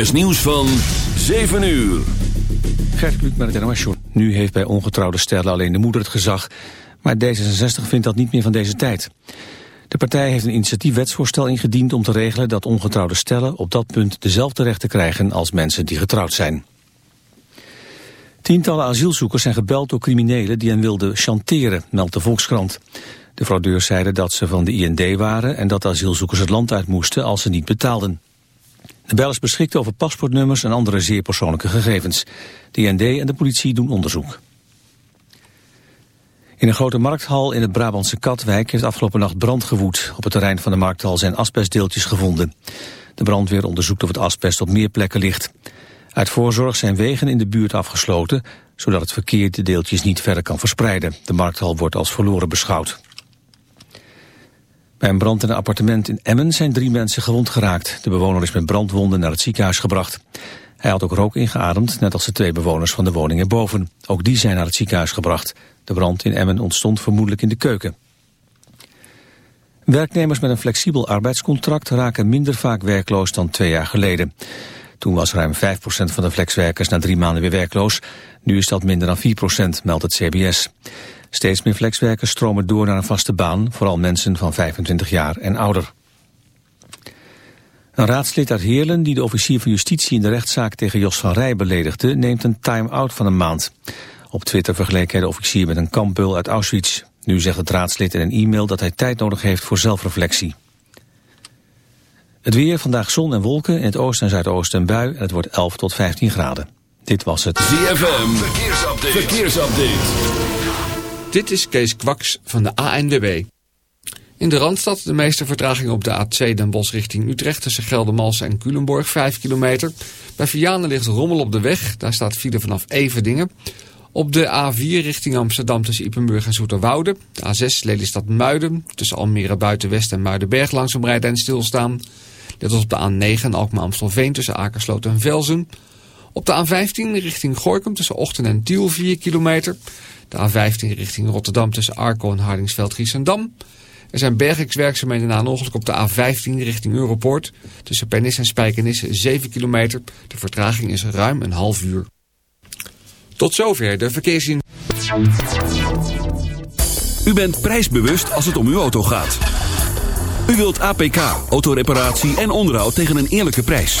is nieuws van 7 uur. Gert Kluk met het NOS Nu heeft bij ongetrouwde stellen alleen de moeder het gezag. Maar D66 vindt dat niet meer van deze tijd. De partij heeft een initiatiefwetsvoorstel ingediend om te regelen dat ongetrouwde stellen op dat punt dezelfde rechten krijgen als mensen die getrouwd zijn. Tientallen asielzoekers zijn gebeld door criminelen die hen wilden chanteren, meldt de Volkskrant. De fraudeurs zeiden dat ze van de IND waren en dat asielzoekers het land uit moesten als ze niet betaalden. De bellers beschikten over paspoortnummers en andere zeer persoonlijke gegevens. De IND en de politie doen onderzoek. In een grote markthal in het Brabantse Katwijk heeft afgelopen nacht brand gewoed. Op het terrein van de markthal zijn asbestdeeltjes gevonden. De brandweer onderzoekt of het asbest op meer plekken ligt. Uit voorzorg zijn wegen in de buurt afgesloten, zodat het verkeer de deeltjes niet verder kan verspreiden. De markthal wordt als verloren beschouwd. Bij een brand in een appartement in Emmen zijn drie mensen gewond geraakt. De bewoner is met brandwonden naar het ziekenhuis gebracht. Hij had ook rook ingeademd, net als de twee bewoners van de woning erboven. Ook die zijn naar het ziekenhuis gebracht. De brand in Emmen ontstond vermoedelijk in de keuken. Werknemers met een flexibel arbeidscontract raken minder vaak werkloos dan twee jaar geleden. Toen was ruim 5% van de flexwerkers na drie maanden weer werkloos. Nu is dat minder dan 4%, meldt het CBS. Steeds meer flexwerkers stromen door naar een vaste baan, vooral mensen van 25 jaar en ouder. Een raadslid uit Heerlen die de officier van justitie in de rechtszaak tegen Jos van Rij beledigde, neemt een time-out van een maand. Op Twitter vergeleek hij de officier met een kampbeul uit Auschwitz. Nu zegt het raadslid in een e-mail dat hij tijd nodig heeft voor zelfreflectie. Het weer, vandaag zon en wolken, in het oosten en zuidoosten een bui en het wordt 11 tot 15 graden. Dit was het ZFM, verkeersupdate. verkeersupdate. Dit is Kees Kwaks van de ANWB. In de Randstad de meeste vertraging op de A2 Den Bosch richting Utrecht... tussen Geldermalsen en Culemborg, 5 kilometer. Bij Vianen ligt rommel op de weg. Daar staat file vanaf Everdingen. Op de A4 richting Amsterdam tussen Ippenburg en Zoeterwoude. De A6 Lelystad Muiden. Tussen Almere Buitenwest en Muidenberg langzaam rijden en stilstaan. Dit was op de A9 Alkmaar Amstelveen tussen Akersloot en Velzen. Op de A15 richting Gorkum tussen Ochten en Tiel 4 kilometer. De A15 richting Rotterdam tussen Arco en Hardingsveld-Giessendam. Er zijn bergingswerkzaamheden na een ongeluk op de A15 richting Europoort. Tussen Pernis en Spijkenis 7 kilometer. De vertraging is ruim een half uur. Tot zover de verkeersin. U bent prijsbewust als het om uw auto gaat. U wilt APK, autoreparatie en onderhoud tegen een eerlijke prijs.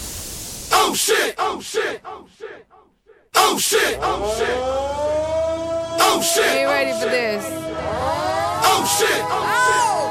Oh shit! Oh shit! Oh shit! Oh shit! Oh shit! Oh shit! Are you ready for this? Oh shit! Oh! It's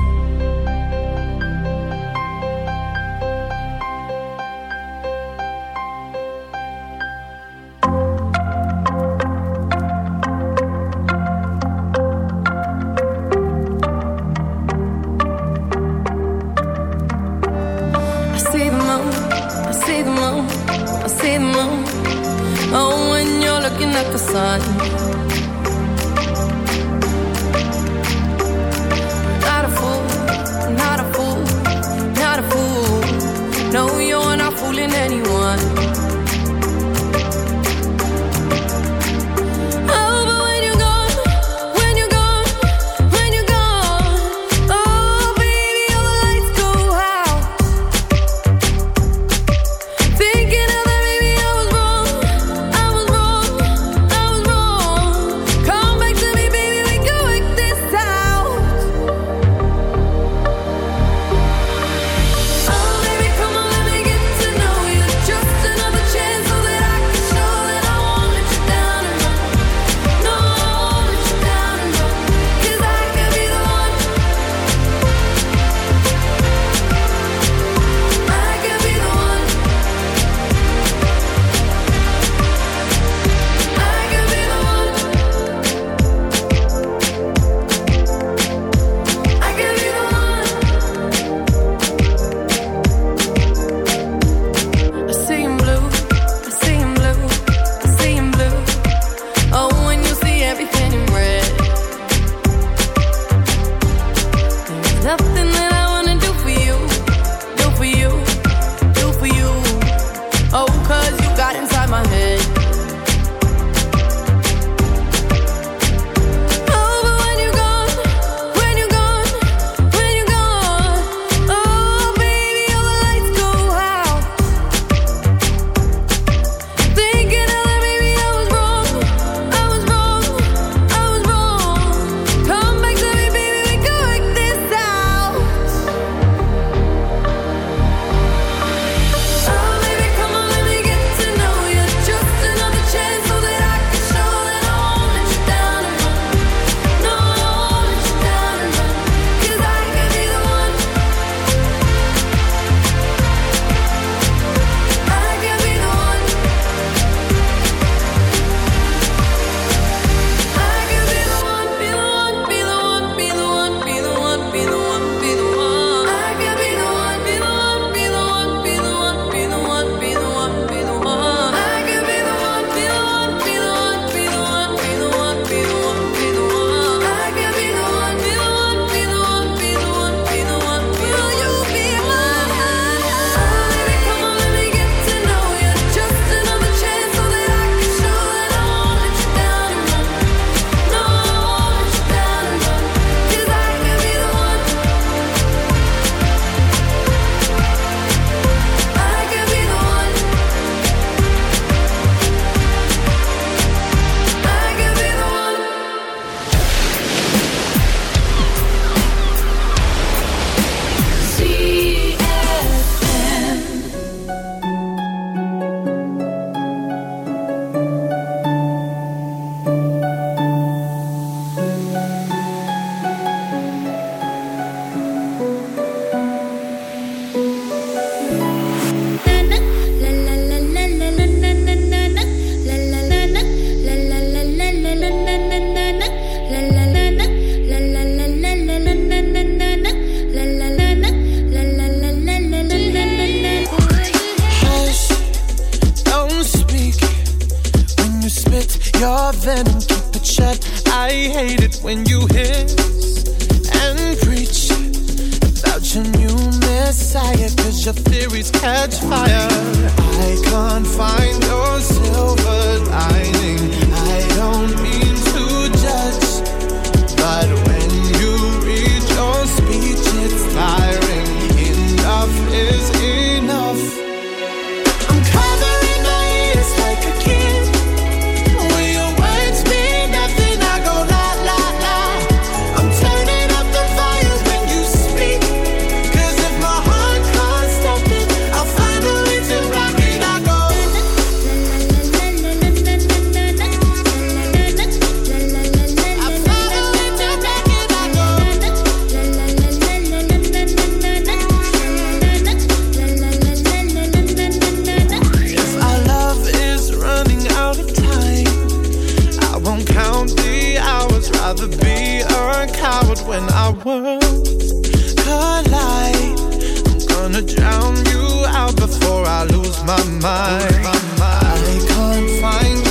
I can't find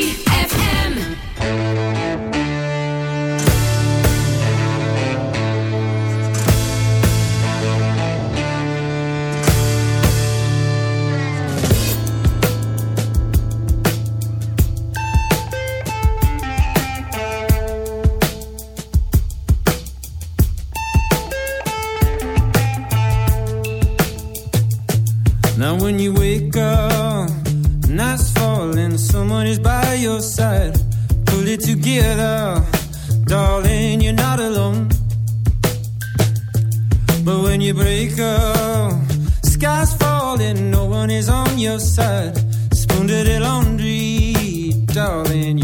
daybreaker. Sky's falling, no one is on your side. Spoon the laundry, darling.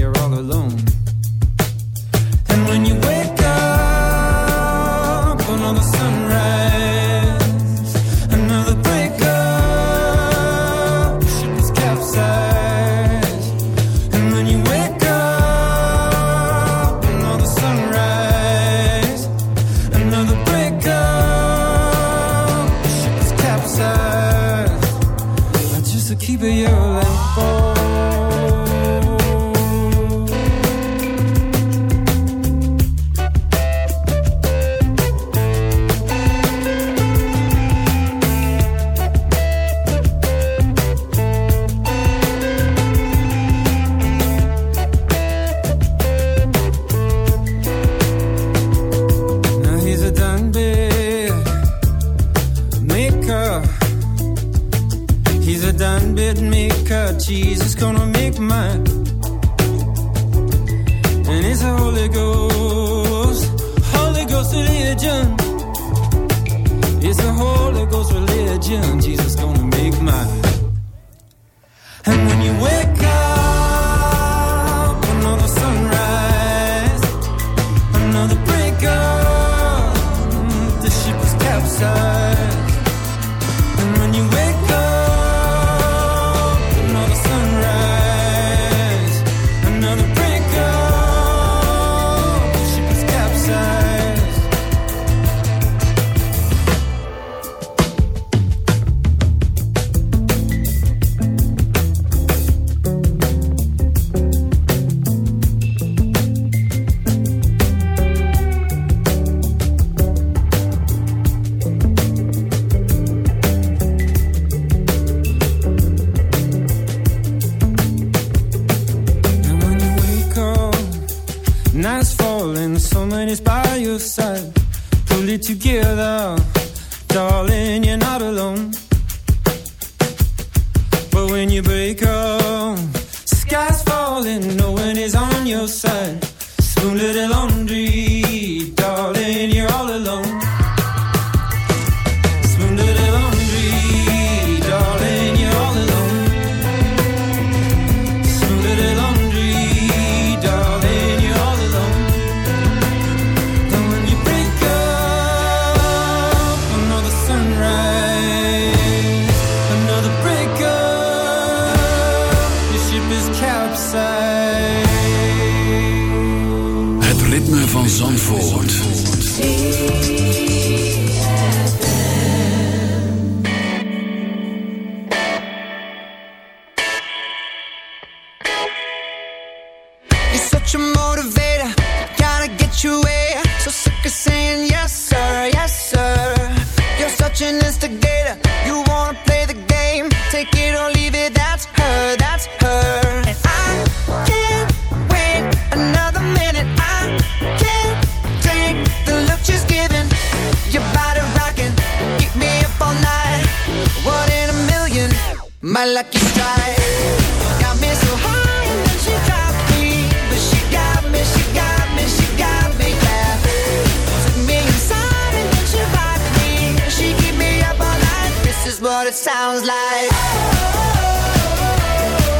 sounds like.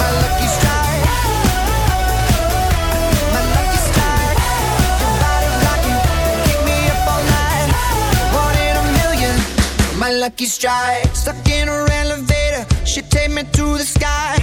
My lucky strike. My lucky strike. Your body me up all night. One in a million. My lucky strike. Stuck in her elevator, she take me to the sky.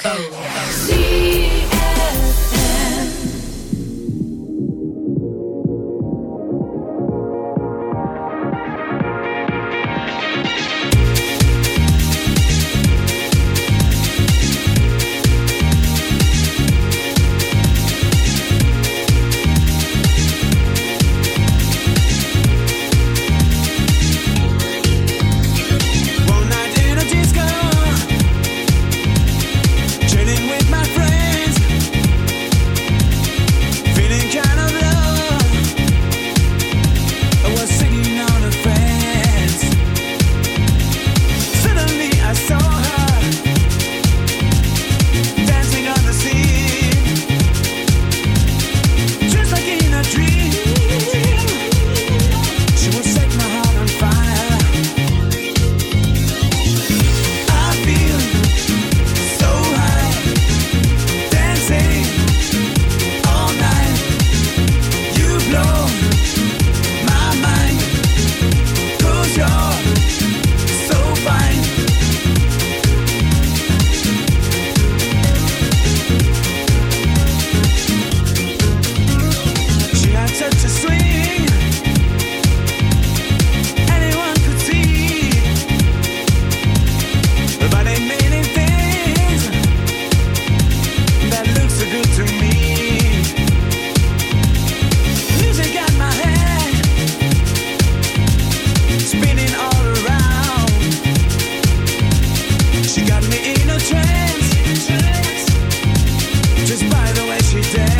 cold. She got me in a trance. Just by the way she danced.